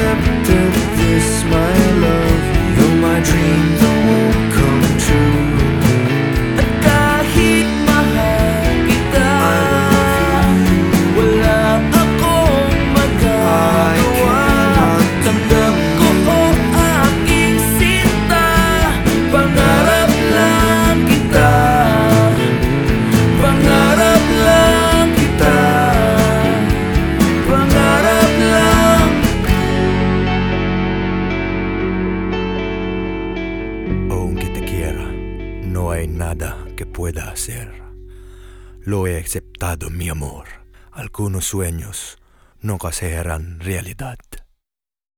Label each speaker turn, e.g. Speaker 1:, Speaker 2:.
Speaker 1: accepted this, my love. You're my dream, the nada que pueda hacer. Lo he aceptado, mi amor. Algunos sueños nunca serán realidad.